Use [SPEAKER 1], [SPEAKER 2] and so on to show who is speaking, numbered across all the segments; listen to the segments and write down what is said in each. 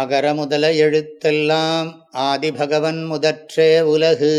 [SPEAKER 1] அகர முதல எழுத்தெல்லாம் ஆதிபகவன் முதற்றே உலகு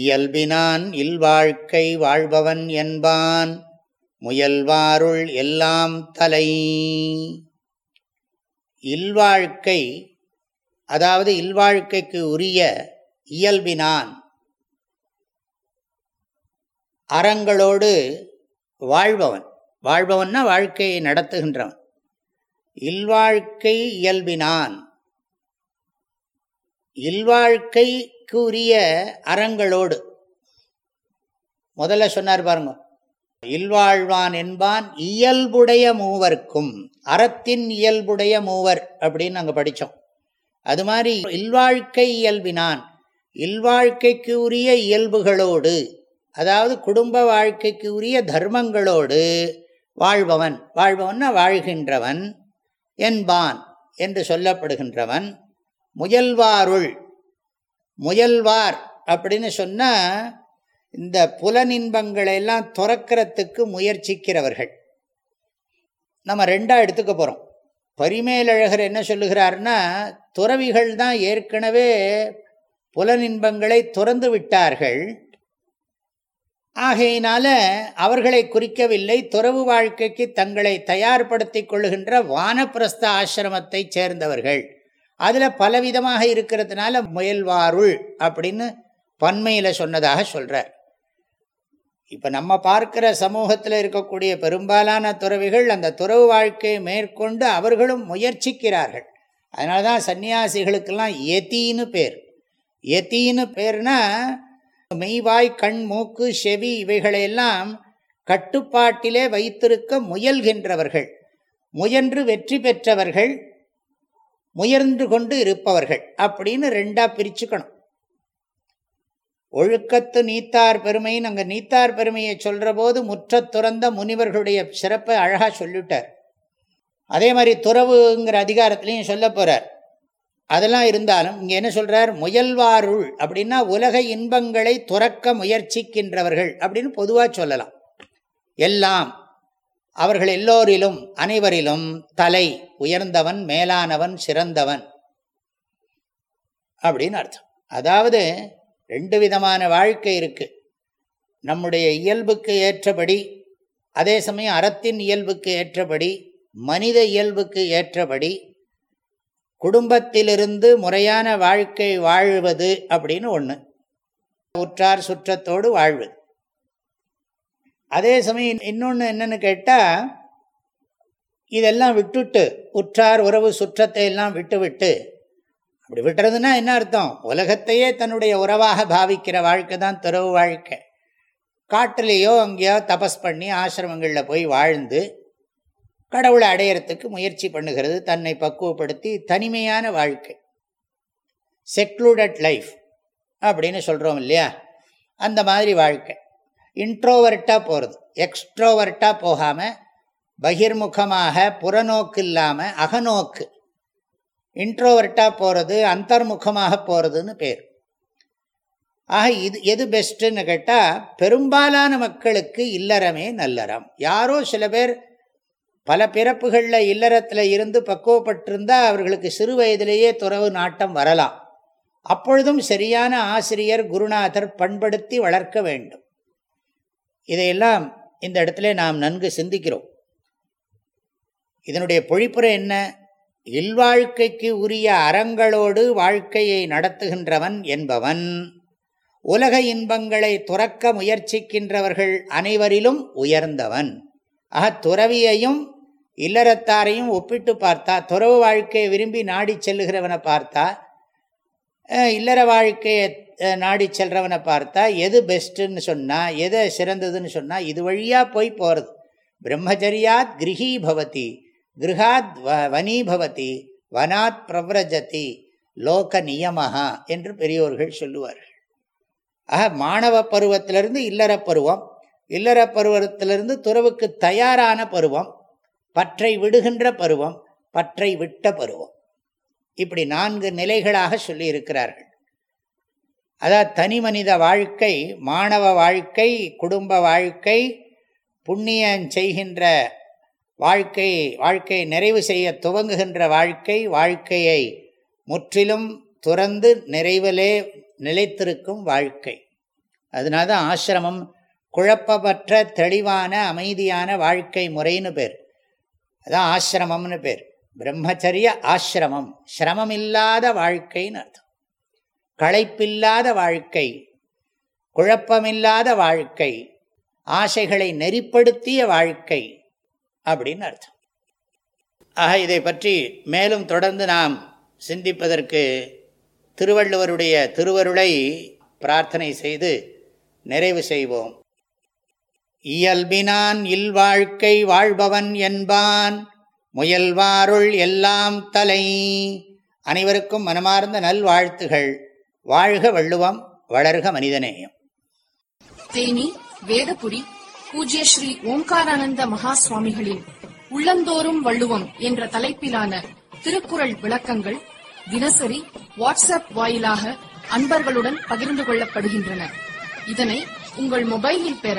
[SPEAKER 1] இயல்பினான் இல்வாழ்க்கை வாழ்பவன் என்பான் முயல்வாருள் எல்லாம் தலை இல்வாழ்க்கை அதாவது இல்வாழ்க்கைக்கு உரிய இயல்பினான் அறங்களோடு வாழ்பவன் வாழ்பவன்னா வாழ்க்கையை நடத்துகின்றவன் இல்வாழ்க்கை இயல்பினான் இல்வாழ்க்கைக்கு உரிய அறங்களோடு முதல்ல சொன்னார் பாருங்க இல்வாழ்வான் என்பான் இயல்புடைய மூவர்க்கும் அறத்தின் இயல்புடைய மூவர் அப்படின்னு நாங்கள் படித்தோம் அது மாதிரி இல்வாழ்க்கை இயல்பினான் இல்வாழ்க்கைக்கு உரிய இயல்புகளோடு அதாவது குடும்ப வாழ்க்கைக்கு உரிய தர்மங்களோடு வாழ்பவன் வாழ்பவன்னா வாழ்கின்றவன் என்பான் என்று சொல்லப்படுகின்றவன் முயல்வாருள் முயல்வார் அப்படின்னு சொன்னால் இந்த எல்லாம் துறக்கிறதுக்கு முயற்சிக்கிறவர்கள் நம்ம ரெண்டாக எடுத்துக்க போகிறோம் பரிமேலழகர் என்ன சொல்லுகிறார்னா துறவிகள் தான் ஏற்கனவே புலனின்பங்களை துறந்து விட்டார்கள் ஆகையினால அவர்களை குறிக்கவில்லை துறவு வாழ்க்கைக்கு தங்களை தயார்படுத்தி கொள்கின்ற வானப்பிரஸ்த ஆசிரமத்தை சேர்ந்தவர்கள் அதில் பலவிதமாக இருக்கிறதுனால முயல்வாருள் அப்படின்னு பன்மையில் சொன்னதாக சொல்கிறார் இப்போ நம்ம பார்க்குற சமூகத்தில் இருக்கக்கூடிய பெரும்பாலான துறவிகள் அந்த துறவு வாழ்க்கையை மேற்கொண்டு அவர்களும் முயற்சிக்கிறார்கள் அதனால தான் சன்னியாசிகளுக்கெல்லாம் எத்தின்னு பேர் எத்தின்னு பேர்னால் மெய்வாய் கண் மூக்கு செவி இவைகளையெல்லாம் கட்டுப்பாட்டிலே வைத்திருக்க முயல்கின்றவர்கள் முயன்று வெற்றி பெற்றவர்கள் முயன்று கொண்டு இருப்பவர்கள் அப்படின்னு ரெண்டா பிரிச்சுக்கணும் ஒழுக்கத்து நீத்தார் பெருமைன்னு அங்கே நீத்தார் பெருமையை சொல்கிற போது முற்ற துறந்த முனிவர்களுடைய சிறப்பை அழகாக சொல்லிட்டார் அதே மாதிரி துறவுங்கிற அதிகாரத்திலையும் சொல்ல போகிறார் அதெல்லாம் இருந்தாலும் இங்கே என்ன சொல்கிறார் முயல்வாருள் அப்படின்னா உலக இன்பங்களை துறக்க முயற்சிக்கின்றவர்கள் அப்படின்னு பொதுவாக சொல்லலாம் எல்லாம் அவர்கள் எல்லோரிலும் அனைவரிலும் தலை உயர்ந்தவன் மேலானவன் சிறந்தவன் அப்படின்னு அர்த்தம் அதாவது ரெண்டு விதமான வாழ்க்கை இருக்குது நம்முடைய இயல்புக்கு ஏற்றபடி அதே சமயம் அறத்தின் இயல்புக்கு ஏற்றபடி மனித இயல்புக்கு ஏற்றபடி குடும்பத்திலிருந்து முறையான வாழ்க்கை வாழ்வது அப்படின்னு ஒன்று உற்றார் சுற்றத்தோடு வாழ்வது அதே சமயம் இன்னொன்று என்னன்னு கேட்டால் இதெல்லாம் விட்டுட்டு உற்றார் உறவு சுற்றத்தை எல்லாம் விட்டுவிட்டு அப்படி விட்டுறதுன்னா என்ன அர்த்தம் உலகத்தையே தன்னுடைய உறவாக பாவிக்கிற வாழ்க்கை தான் துறவு வாழ்க்கை காட்டிலேயோ அங்கேயோ தபஸ் பண்ணி ஆசிரமங்களில் போய் வாழ்ந்து கடவுளை அடையறத்துக்கு முயற்சி பண்ணுகிறது தன்னை பக்குவப்படுத்தி தனிமையான வாழ்க்கை செக்லூடட் லைஃப் அப்படின்னு சொல்கிறோம் இல்லையா அந்த மாதிரி வாழ்க்கை இன்ட்ரோவர்ட்டாக போகிறது எக்ஸ்ட்ரோவர்ட்டாக போகாமல் பகிர்முகமாக புறநோக்கு இல்லாமல் அகநோக்கு இன்ட்ரோவர்ட்டாக போகிறது அந்தர்முகமாக போகிறதுன்னு பேர் ஆக இது எது பெஸ்ட்டுன்னு கேட்டால் பெரும்பாலான மக்களுக்கு இல்லறமே நல்லறம் யாரோ சில பேர் பல பிறப்புகளில் இல்லறத்தில் இருந்து பக்குவப்பட்டிருந்தால் அவர்களுக்கு சிறு வயதிலேயே துறவு நாட்டம் வரலாம் அப்பொழுதும் சரியான ஆசிரியர் குருநாதர் பண்படுத்தி வளர்க்க வேண்டும் இதையெல்லாம் இந்த இடத்துல நாம் நன்கு சிந்திக்கிறோம் இதனுடைய பொழிப்புரை என்ன இல்வாழ்க்கைக்கு உரிய அறங்களோடு வாழ்க்கையை நடத்துகின்றவன் என்பவன் உலக இன்பங்களை துறக்க முயற்சிக்கின்றவர்கள் அனைவரிலும் உயர்ந்தவன் ஆக துறவியையும் இல்லறத்தாரையும் ஒப்பிட்டு பார்த்தா துறவு வாழ்க்கையை விரும்பி நாடி செல்லுகிறவனை பார்த்தா இல்லற வாழ்க்கையை நாடி செல்கிறவனை பார்த்தா எது பெஸ்ட்டுன்னு சொன்னால் எதை சிறந்ததுன்னு சொன்னால் இது வழியாக போய் போகிறது பிரம்மச்சரியாத் கிரகி பவதி கிருஹாத் வ வனீபவதி பவதி வனாத் பிரவ்ரஜதி லோக நியமஹா என்று பெரியோர்கள் சொல்லுவார்கள் ஆக மாணவ பருவத்திலிருந்து இல்லற பருவம் இல்லற பருவத்திலிருந்து துறவுக்கு தயாரான பருவம் பற்றை விடுகின்ற பருவம் பற்றை விட்ட பருவம் இப்படி நான்கு நிலைகளாக சொல்லியிருக்கிறார்கள் அதாவது தனி மனித வாழ்க்கை மாணவ வாழ்க்கை குடும்ப வாழ்க்கை புண்ணியம் செய்கின்ற வாழ்க்கை வாழ்க்கை நிறைவு செய்ய துவங்குகின்ற வாழ்க்கை வாழ்க்கையை முற்றிலும் துறந்து நிறைவிலே நிலைத்திருக்கும் வாழ்க்கை அதனால தான் ஆசிரமம் குழப்பமற்ற தெளிவான அமைதியான வாழ்க்கை முறைன்னு பேர் அதான் ஆசிரமம்னு பேர் பிரம்மச்சரிய ஆசிரமம் சிரமம் இல்லாத வாழ்க்கைன்னு அர்த்தம் களைப்பில்லாத வாழ்க்கை குழப்பமில்லாத வாழ்க்கை ஆசைகளை நெறிப்படுத்திய வாழ்க்கை அப்படின்னு அர்த்தம் ஆக இதை பற்றி மேலும் தொடர்ந்து நாம் சிந்திப்பதற்கு திருவள்ளுவருடைய திருவருளை பிரார்த்தனை செய்து நிறைவு செய்வோம் இயல்பினான் இல்வாழ்க்கை வாழ்பவன் என்பான் முயல்வாருள் எல்லாம் தலை அனைவருக்கும் மனமார்ந்த நல்வாழ்த்துகள் வாழ்க வள்ளுவம் வளர்க மனிதநேயம் தேனி வேதபுரி பூஜ்ய ஸ்ரீ ஓம்காரானந்த மகா சுவாமிகளின் உள்ளந்தோறும் வள்ளுவம் என்ற தலைப்பிலான திருக்குறள் விளக்கங்கள் தினசரி வாட்ஸ்அப் வாயிலாக அன்பர்களுடன் பகிர்ந்து கொள்ளப்படுகின்றன இதனை உங்கள் மொபைலில் பெற